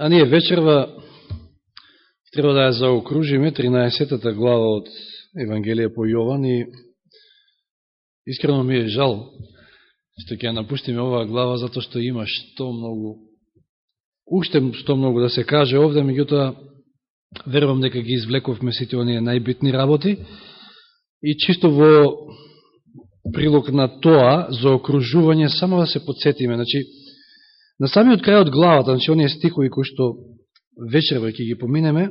А ние вечерва треба да ја заокружиме 13-та глава од Евангелие по Јован и искрено ми е жал што ќе напуштиме оваа глава затоа што има што многу уште што многу да се каже овде, меѓутоа верувам дека ги извлековме сите оние најбитни работи. И чисто во прилог на тоа за окружување само да се подсетиме, значи На самиот крај од главата, значи оние стихови кои што вечерва ќе ги поминеме,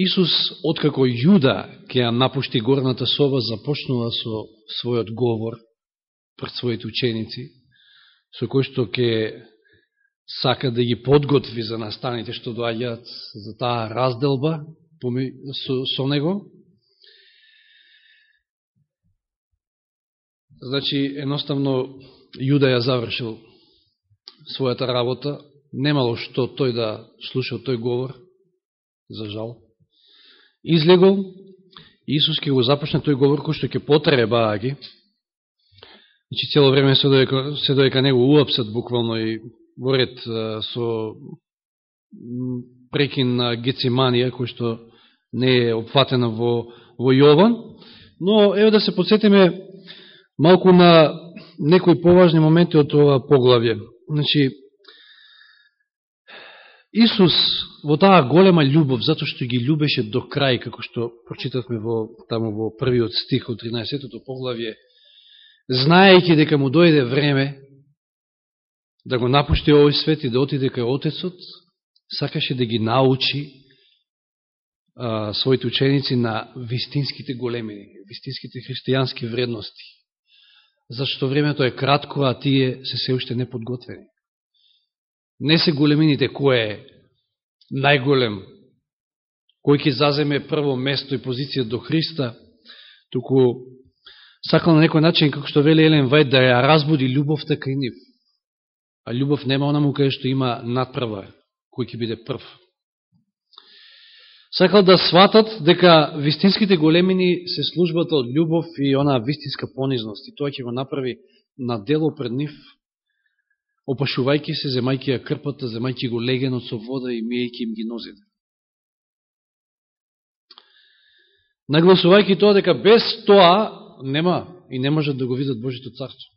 Исус, откако Јуда ќе ја напушти горната соба, започнува со својот говор пред своите ученици, со кој што ќе сака да ги подготви за настаните што доаѓаат за таа разделба со, со него. Значи, едноставно, Јуда ја завршил својата работа, немало што тој да слушал тој говор, за жал. Излегол, Исус ќе го започне тој говор кој што ќе потреба ги. Значи, цело време се доека, се доека него уапсат буквално и ворет со прекин на Гециманија, кој што не е опфатена во, во Јован. Но, ево да се подсетиме малку на некои поважни моменти од ова поглавје. Значи, Исус во таа голема љубов, затоа што ги љубеше до крај, како што прочитавме во, таму во првиот стих од 13-тото поглавје, знаејќи дека му дојде време да го напушти овој свет и да отиде кај Отецот, сакаше да ги научи а, своите ученици на вистинските големини, вистинските христијански вредности зашто времето е кратко, а тие се се уште неподготвени. Не се големините кој е најголем, кој ќе заземе прво место и позиција до Христа, туку сакал на некој начин, како што вели Елен Вајд, да ја разбуди љубовта кај нив. А љубов нема онаму кај што има надправа, кој ќе биде прв сакал да сватат дека вистинските големини се службата од љубов и онаа вистинска понизност. И тоа ќе го направи на дело пред нив, опашувајќи се, земајќи ја крпата, земајќи го легенот со вода и мијајќи им ги нозите. Нагласувајќи тоа дека без тоа нема и не можат да го видат Божито царство.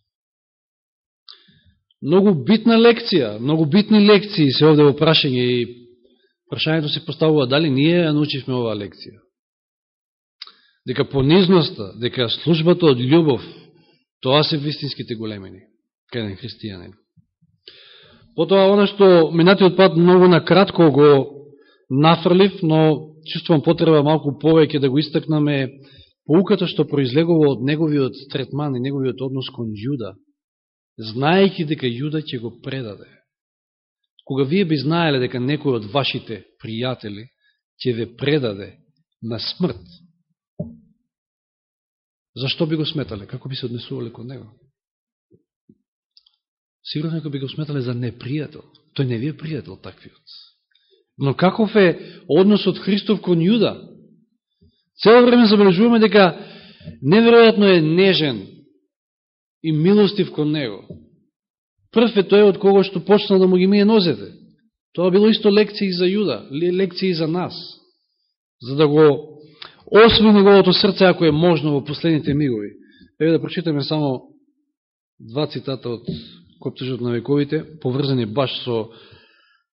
Многу битна лекција, многу битни лекции се овде во прашање и Прашањето се поставува дали ние ја научивме оваа лекција. Дека понизноста, дека службата од љубов, тоа се вистинските големини, кај еден христијанин. Потоа, оно што минатиот пат многу накратко го нафрлив, но чувствувам потреба малку повеќе да го истакнаме поуката што произлегува од неговиот третман и неговиот однос кон Јуда, знаејќи дека Јуда ќе го предаде кога вие би знаеле дека некој од вашите пријатели ќе ве предаде на смрт, зашто би го сметале? Како би се однесувале кон него? Сигурно некој би го сметале за непријател. Тој не ви е пријател таквиот. Но каков е односот Христов кон Јуда? Цело време забележуваме дека неверојатно е нежен и милостив кон него. Прв е тој од кого што почнал да му ги мие нозете. Тоа било исто лекции за Јуда, лекции за нас, за да го осви неговото срце, ако е можно, во последните мигови. Еве да прочитаме само два цитата од Коптежот на вековите, поврзани баш со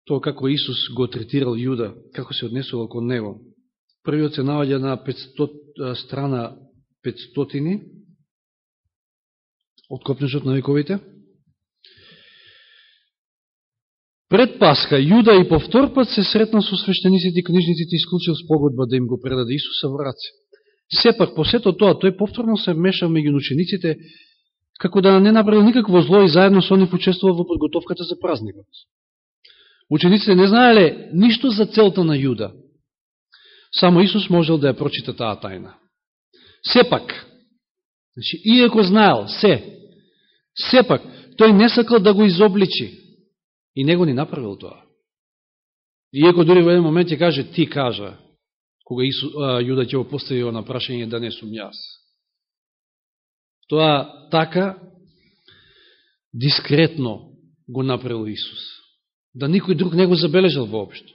тоа како Исус го третирал Јуда, како се однесувал кон него. Првиот се наваѓа на 500, страна 500 од Копнежот на вековите. Пред Пасха, Јуда и повтор пат се сретна со свештениците и книжниците и склучил спогодба да им го предаде Исуса во раце. Сепак, посето тоа, тој повторно се меша меѓу учениците, како да не направил никакво зло и заедно со нив учествувал во подготовката за празникот. Учениците не знаеле ништо за целта на Јуда. Само Исус можел да ја прочита таа тајна. Сепак, значи, иако знаел се, сепак, тој не сакал да го изобличи, И него ни направил тоа. Иеко дори во еден момент ќе каже, ти кажа, кога Ису, а, Јуда ќе го постави на прашање да не сум јас. Тоа така, дискретно, го направил Исус. Да никој друг не го забележал воопшто.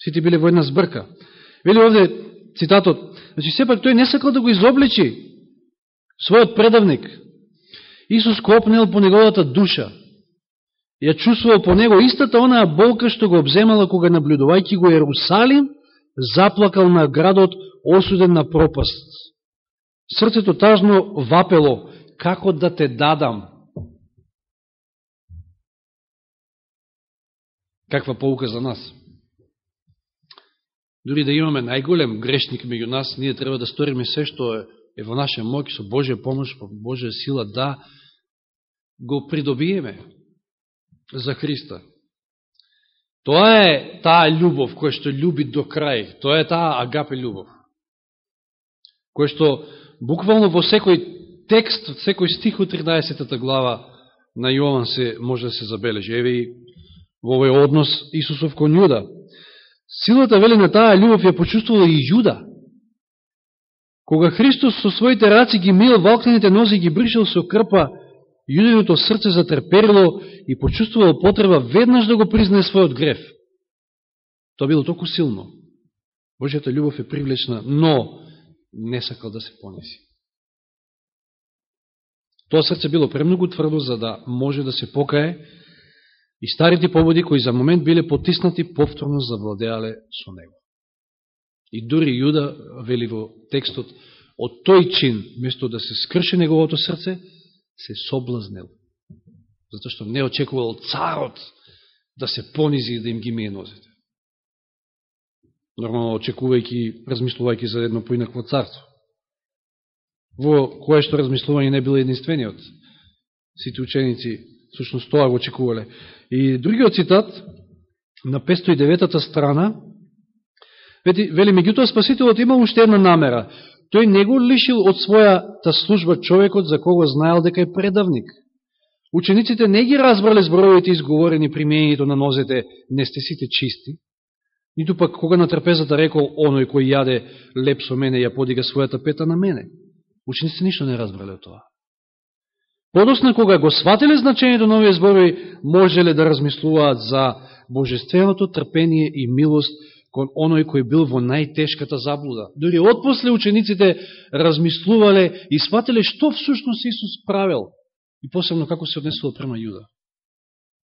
Сите биле во една збрка. Вели овде цитатот, значи сепак тој не сакал да го изобличи својот предавник. Исус копнел по неговата душа. Ја чувствувал по него истата онаа болка што го обземала кога наблюдувајќи го Ерусалим, заплакал на градот осуден на пропаст. Срцето тажно вапело, како да те дадам. Каква поука за нас? Дори да имаме најголем грешник меѓу нас, ние треба да сториме се што е, е во наше моќ, со Божја помош, по Божја сила, да го придобиеме за Христа. Тоа е таа љубов која што љуби до крај. Тоа е таа агапе љубов. Која што буквално во секој текст, секој стих од 13 глава на Јован се може да се забележи. Еве и во овој однос Исусов кон Јуда. Силата вели на таа љубов ја почувствувала и Јуда. Кога Христос со своите раци ги мил валканите нози ги бришал со крпа, Јудиното срце затрперило и почувствувало потреба веднаш да го признае својот греф. Тоа било толку силно. Божјата љубов е привлечна, но не сакал да се понеси. Тоа срце било премногу тврдо за да може да се покае и старите поводи кои за момент биле потиснати повторно завладеале со него. И дури Јуда вели во текстот од тој чин, место да се скрши неговото срце, се соблазнел. Зато што не очекувал царот да се понизи и да им ги мие нозите. Нормално очекувајќи, размислувајќи за едно поинакво царство. Во кое што размислување не било единствениот. Сите ученици, сушност тоа го очекувале. И другиот цитат, на 509 страна, вели, меѓутоа Спасителот има уште една намера. Тој не го лишил од својата служба човекот за кого знаел дека е предавник. Учениците не ги разбрале зборовите изговорени примењето на нозете, не сте сите чисти, ниту пак кога на трпезата рекол оној кој јаде леп со мене ја подига својата пета на мене. Учениците ништо не разбрале од тоа. Подосна, кога го сватиле значењето на овие зборови, можеле да размислуваат за божественото трпение и милост кон оној кој бил во најтешката заблуда. Дори отпосле учениците размислувале и сватиле што всушност Исус правил и посебно како се однесувал према Јуда.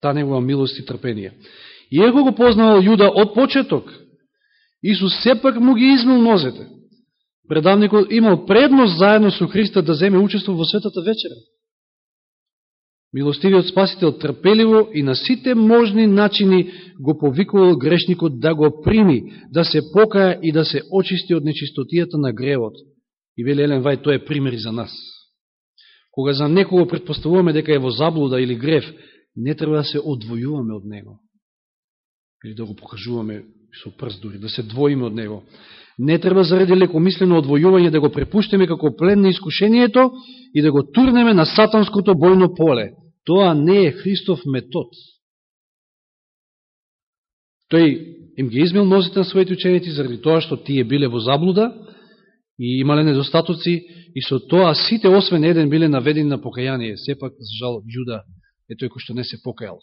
Та негова милост и трпение. И его го познавал Јуда од почеток. Исус сепак му ги измил нозете. Предавникот имал предност заедно со Христа да земе учество во светата вечера. Милостивиот Спасител трпеливо и на сите можни начини го повикувал грешникот да го прими, да се покаја и да се очисти од нечистотијата на гревот. И вели Елен Вај, тоа е пример за нас. Кога за некого предпоставуваме дека е во заблуда или греф, не треба да се одвојуваме од него. Или да го покажуваме со прст дури, да се двоиме од него. Не треба заради лекомислено одвојување да го препуштиме како плен на искушението и да го турнеме на сатанското бојно поле. Тоа не е Христов метод. Тој им ги измил нозите на своите ученици заради тоа што тие биле во заблуда и имале недостатоци и со тоа сите освен еден биле наведени на покаяние. Сепак, за жал, Јуда е тој кој што не се покајал.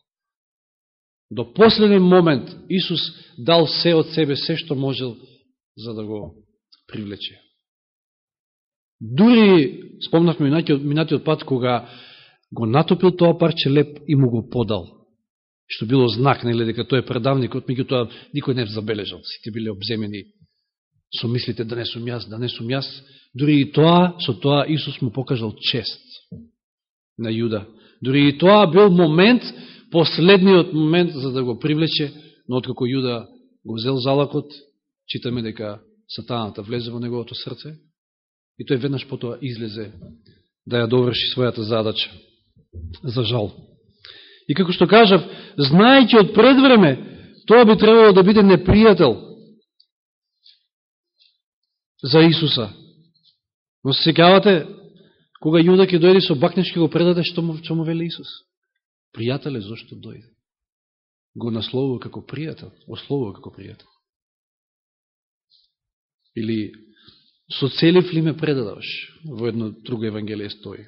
До последен момент Исус дал се од себе, се што можел, за да го привлече. Дури, спомнавме минатиот пат, кога го натопил тоа парче леп и му го подал. Што било знак, нели, дека тој е предавникот, меѓу тоа никој не забележал. Сите биле обземени со мислите да не сум јас, да не сум јас. Дори и тоа, со тоа Исус му покажал чест на Јуда. Дори и тоа бил момент, последниот момент за да го привлече, но откако Јуда го взел залакот, читаме дека сатаната влезе во неговото срце и тој веднаш потоа излезе да ја доврши својата задача за жал. И како што кажав, знајќи од предвреме, тоа би требало да биде непријател за Исуса. Но се секавате, кога Јуда ќе дојде со бакнешки го предаде, што му, што му вели Исус? Пријателе, зашто дојде? Го насловува како пријател, ословува како пријател. Или со целив ли ме предадаваш? Во едно друго евангелие стои.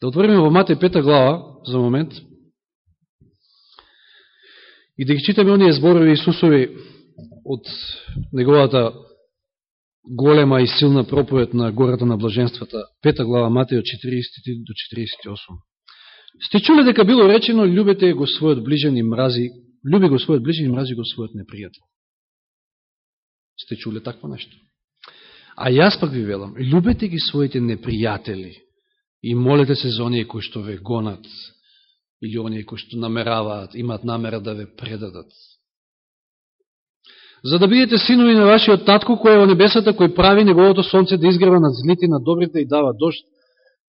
Да отвориме во Матеј пета глава, за момент. И да ги читаме оние зборови Исусови од неговата голема и силна проповед на гората на блаженствата, пета глава Матеја 40 до 48. Сте чули дека било речено, любете го својот ближен и мрази, люби го својот ближен и мрази го својот непријател. Сте чули такво нешто? А јас пак ви велам, любете ги своите непријатели и молете се за оние кои што ве гонат или оние кои што намераваат, имаат намера да ве предадат за да бидете синови на вашиот татко кој е во небесата, кој прави неговото сонце да изгрева над злите над добрите и дава дошт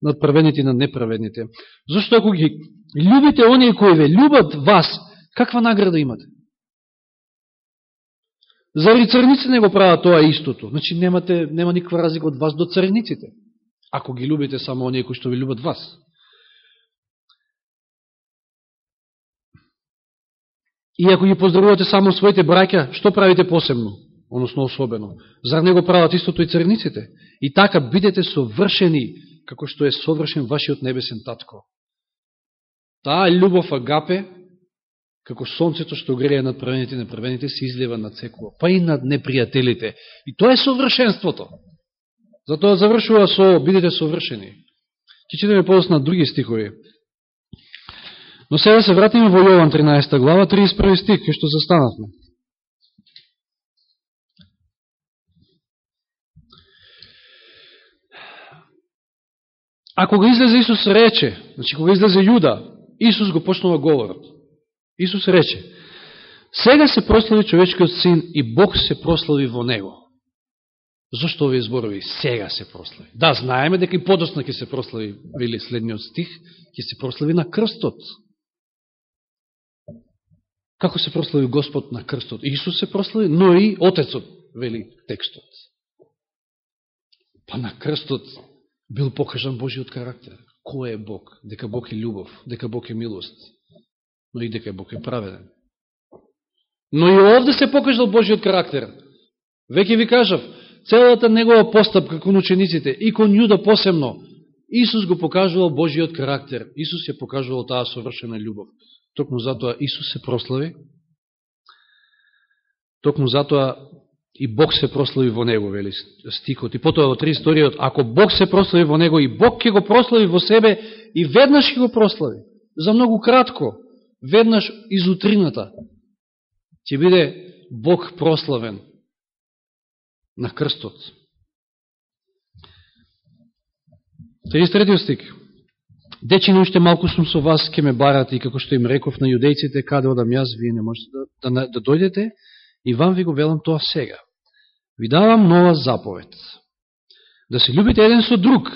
над праведните и над неправедните. Зошто ако ги любите оние кои ве любат вас, каква награда имате? Зари црници не го прават тоа истото? Значи немате, нема никаква разлика од вас до црниците. Ако ги любите само оние кои што ви любат вас. И ако ги поздравувате само своите браќа, што правите посебно, односно особено? Зар не го прават истото и црниците? И така бидете совршени, како што е совршен вашиот небесен татко. Таа љубов агапе, како сонцето што грее над правените и неправените, се излева над секоја, па и над непријателите. И тоа е совршенството. Затоа завршува со бидете совршени. Ке читаме подосна други стихови. Но сега се вратиме во Јован 13 глава, 31 стих, кај што застанавме. А кога излезе Исус рече, значи кога излезе Јуда, Исус го почнува говорот. Исус рече, сега се прослави човечкиот син и Бог се прослави во него. Зошто овие зборови сега се прослави? Да, знаеме дека и подосна ќе се прослави, вели следниот стих, ќе се прослави на крстот. Како се прослави Господ на крстот? Исус се прослави, но и Отецот, вели текстот. Па на крстот бил покажан Божиот карактер. Кој е Бог? Дека Бог е љубов, дека Бог е милост, но и дека Бог е праведен. Но и овде се покажал Божиот карактер. Веќе ви кажав, целата негова постапка кон учениците и кон Јуда посебно, Исус го покажувал Божиот карактер. Исус ја покажувал таа совршена љубов. Токму затоа Исус се прослави. Токму затоа и Бог се прослави во него, вели стикот. И потоа во три историјот, ако Бог се прослави во него, и Бог ќе го прослави во себе, и веднаш ќе го прослави. За многу кратко, веднаш изутрината, ќе биде Бог прославен на крстот. 33 стих. Дечино уште малку сум со вас, ке ме барате и како што им реков на јудејците, каде одам јас, вие не можете да, да, да дојдете, и вам ви го велам тоа сега. Ви давам нова заповед. Да се любите еден со друг,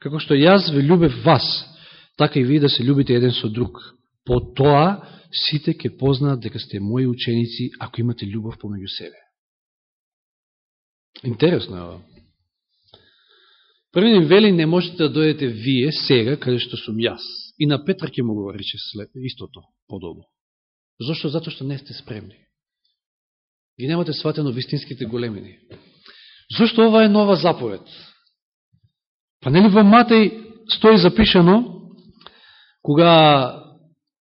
како што јас ви любев вас, така и ви да се любите еден со друг. По тоа сите ке познаат дека сте мои ученици, ако имате љубов помеѓу себе. Интересно е ова. Први им вели, не можете да дојдете вие сега, каде што сум јас. И на Петар ќе му го рече след, истото, подобно. Зошто? Зато што не сте спремни. Ги немате сватено вистинските големини. Зошто ова е нова заповед? Па нели во Матеј стои запишано, кога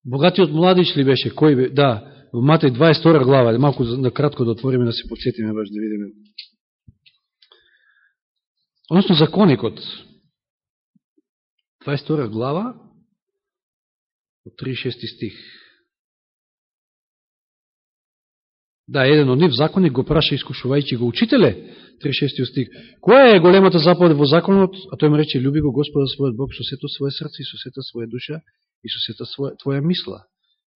богатиот младич ли беше, кој бе, да, во Матеј 22 глава, малку на кратко да отвориме да се подсетиме баш да видиме односно законикот, 22 глава, од 36 стих. Да, еден од нив законик го праша искушувајќи го учителе, 36 стих. Која е големата заповед во законот? А тој му рече, люби го Господа својот Бог со сето своје срце и со сета своја душа и со сета своја, твоја мисла.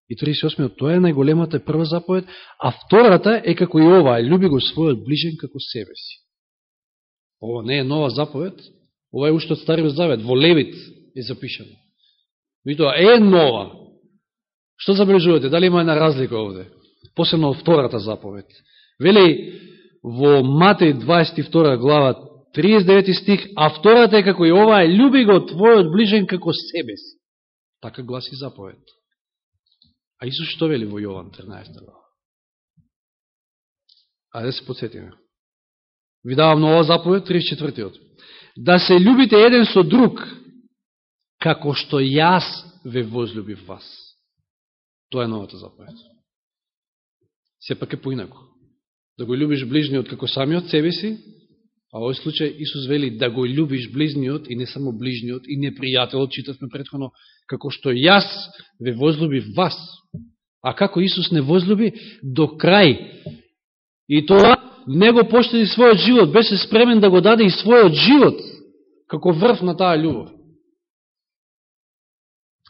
И 38 тоа е најголемата прва заповед, а втората е како и ова, люби го својот ближен како себе си. Ова не е нова заповед, ова е уште од Стариот Завет, во Левит е запишено. Митоа е нова. Што забележувате? Дали има една разлика овде? Посебно од втората заповед. Вели во Матеј 22 глава 39 стих, а втората е како и ова е люби го твојот ближен како себе си. Така гласи заповед. А Исус што вели во Јован 13 глава? Ајде да се подсетиме ви давам нова заповед, 34-тиот. Да се любите еден со друг, како што јас ве возлюбив вас. Тоа е новата заповед. сепак е поинако. Да го любиш ближниот како самиот себе си, а во овој случај Исус вели да го любиш ближниот и не само ближниот и непријателот, читавме предходно, како што јас ве возлюбив вас. А како Исус не возлюби? До крај. И тоа него поштеди својот живот, беше спремен да го даде и својот живот, како врв на таа љубов.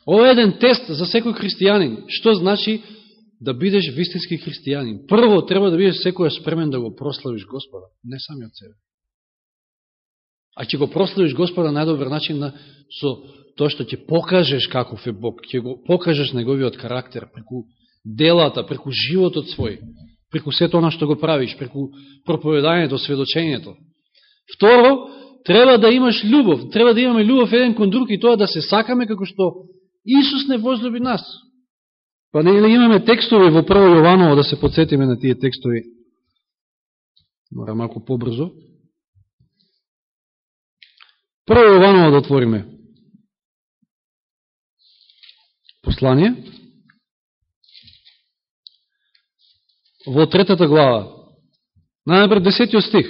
Ова е еден тест за секој христијанин. Што значи да бидеш вистински христијанин? Прво, треба да бидеш секој спремен да го прославиш Господа, не самиот себе. А ќе го прославиш Господа најдобар начин на, со тоа што ќе покажеш каков е Бог, ќе го покажеш неговиот карактер преку делата, преку животот свој, преку сето она што го правиш, преку проповедањето, сведочењето. Второ, треба да имаш љубов, треба да имаме љубов еден кон друг и тоа да се сакаме како што Исус не возлюби нас. Па не ли имаме текстови во прво Јованово, да се подсетиме на тие текстови. Мора малко побрзо. Прво Јованово да отвориме. Послание. Во третата глава. Најнапред десетиот стих.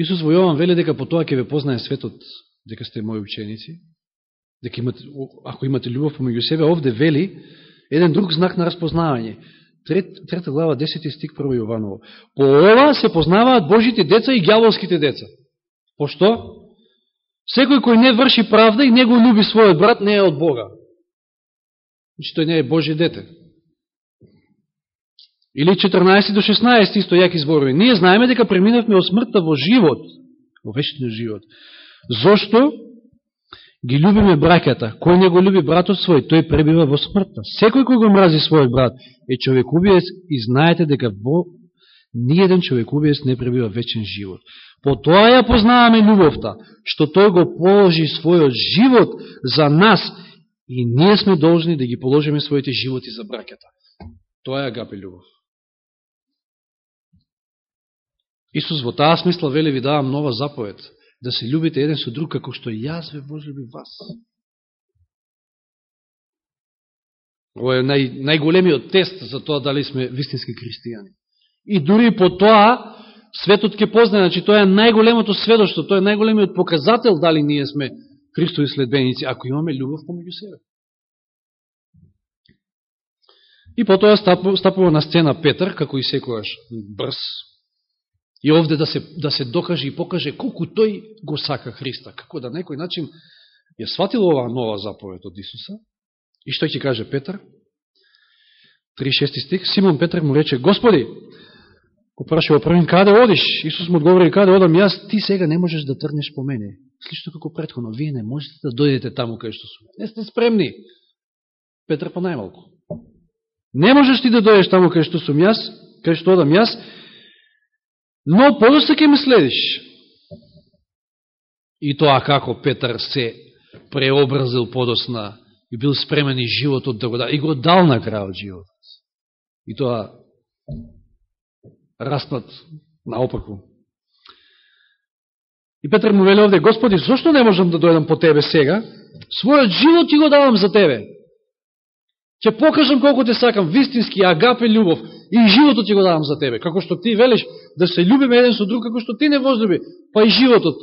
Исус во Јован вели дека по тоа ќе ве познае светот, дека сте мои ученици, дека имате, ако имате љубов помеѓу себе, овде вели еден друг знак на распознавање. Трет, трета глава, 10 стих прво Јованово. По ова се познаваат Божите деца и гјаволските деца. Пошто? Секој кој не врши правда и не го люби својот брат, не е од Бога. Значи, тој не е Божи дете. Или 14 до 16 исто јаки зборови. Ние знаеме дека преминавме од смртта во живот, во вечниот живот. Зошто? ги любиме браката. Кој не го люби братот свој, тој пребива во смртта. Секој кој го мрази својот брат е човекубиец и знаете дека во ниједен човекубиец не пребива вечен живот. По тоа ја познаваме љубовта, што тој го положи својот живот за нас и ние сме должни да ги положиме своите животи за браката. Тоа е агапе љубов. Исус во таа смисла вели ви давам нова заповед – да се любите еден со друг, како што јас ве возлюби вас. Ова е нај, најголемиот тест за тоа дали сме вистински христијани. И дури по тоа, светот ќе познае, значи тоа е најголемото сведоштво, тоа е најголемиот показател дали ние сме Христови следбеници, ако имаме љубов помеѓу себе. И потоа стапува на сцена Петар, како и секојаш брз, И овде да се, да се докаже и покаже колку тој го сака Христа, како да некој начин ја сватил оваа нова заповед од Исуса. И што ќе каже Петар? 36 стих. Симон Петар му рече, Господи, го прашува првин, каде одиш? Исус му одговори, каде одам јас? Ти сега не можеш да трнеш по мене. Слично како предходно, вие не можете да дојдете таму кај што сум. Не сте спремни. Петар по најмалку. Не можеш ти да дојдеш таму кај што сум јас, кај што одам јас, Но подоста ќе ме следиш. И тоа како Петар се преобразил подосна и бил спремен и животот да го да, и го дал на крајот животот. И тоа распад наопаку. И Петар му вели овде, Господи, зашто не можам да дојдам по Тебе сега? Својот живот ти го давам за Тебе. Ќе покажам колко те сакам, вистински, агапе љубов. И животот ќе го давам за тебе. Како што ти велиш да се љубиме еден со друг, како што ти не возлюби, па и животот.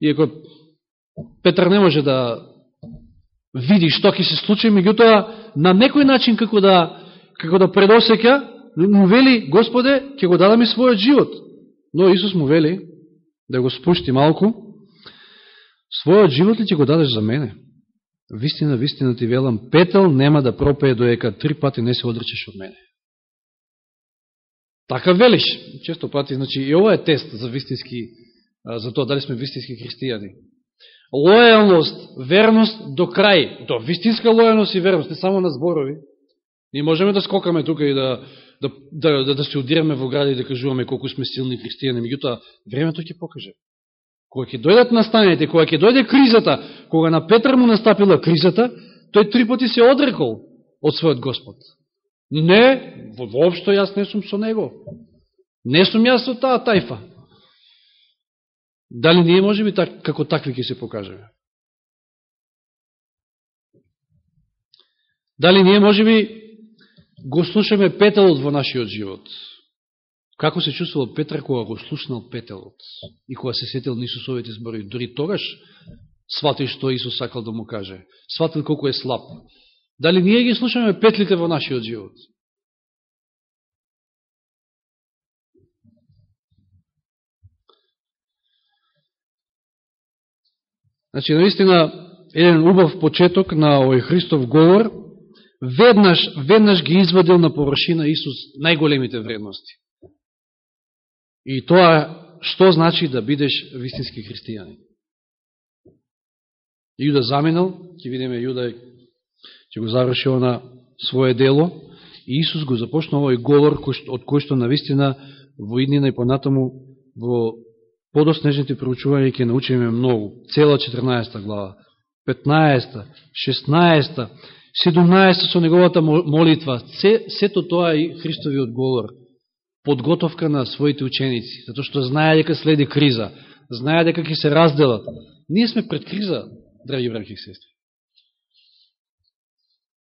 Иако Петар не може да види што ќе се случи, меѓутоа на некој начин како да, како да предосека, му вели, Господе, ќе го дадам и својот живот. Но Исус му вели да го спушти малку, својот живот ли ќе го дадеш за мене? Вистина, вистина ти велам, петел нема да пропее доека три пати не се одречеш од мене. Така велиш. Често пати, значи, и ова е тест за вистински, за тоа дали сме вистински христијани. Лојалност, верност до крај. До вистинска лојалност и верност, не само на зборови. Ние можеме да скокаме тука и да, да, да, да, да се удираме во гради и да кажуваме колку сме силни христијани. Меѓутоа, времето ќе покаже. Кога ќе дојдат настаните, кога ќе дојде кризата, кога на Петар му настапила кризата, тој три пати се одрекол од својот Господ. Не, воопшто јас не сум со него. Не сум јас со таа тајфа. Дали ние може би так, како такви ќе се покажеме? Дали ние може би го слушаме петалот во нашиот живот? Како се чувствувал Петар кога го слушнал петелот и кога се сетил на Исусовите збори? Дори тогаш сватил што Исус сакал да му каже. Сватил колко е слаб. Дали ние ги слушаме петлите во нашиот живот? Значи, наистина, еден убав почеток на овој Христов говор, веднаш, веднаш ги извадил на површина Исус најголемите вредности. И тоа, што значи да бидеш вистински христијанин? Јуда заминал, ќе видиме Јуда ќе го заврши на свое дело, и Исус го започна овој говор од кој што навистина во иднина и понатаму во подоснежните проучувања ќе научиме многу. Цела 14 глава, 15, 16, 17 со неговата молитва, се, сето тоа и Христови одговор, подготовка на своите ученици, затоа што знае дека следи криза, знае дека ќе се разделат. Ние сме пред криза, драги браки и сестри.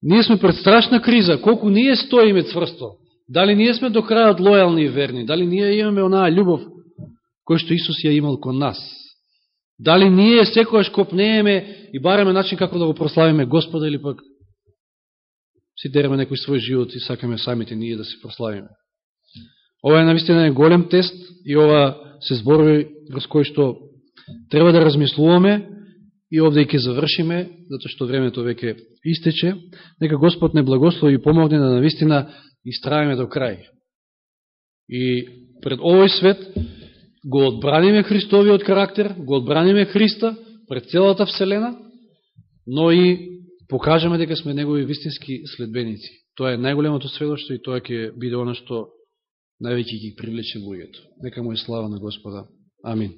Ние сме пред страшна криза, колку ние стоиме цврсто, дали ние сме до крајот лојални и верни, дали ние имаме онаа љубов кој што Исус ја имал кон нас. Дали ние секојаш копнееме и бараме начин како да го прославиме Господа или пак си дереме некој свој живот и сакаме самите ние да се прославиме. Ова е наистина голем тест и ова се зборови врз кој што треба да размислуваме и овде ќе завршиме, затоа што времето веќе истече. Нека Господ не благослови и помогне да навистина истрајаме до крај. И пред овој свет го одбраниме Христовиот карактер, го одбраниме Христа пред целата Вселена, но и покажаме дека сме негови вистински следбеници. Тоа е најголемото сведоќство и тоа ќе биде оно што највеќе ги привлече луѓето. Нека му е слава на Господа. Амин.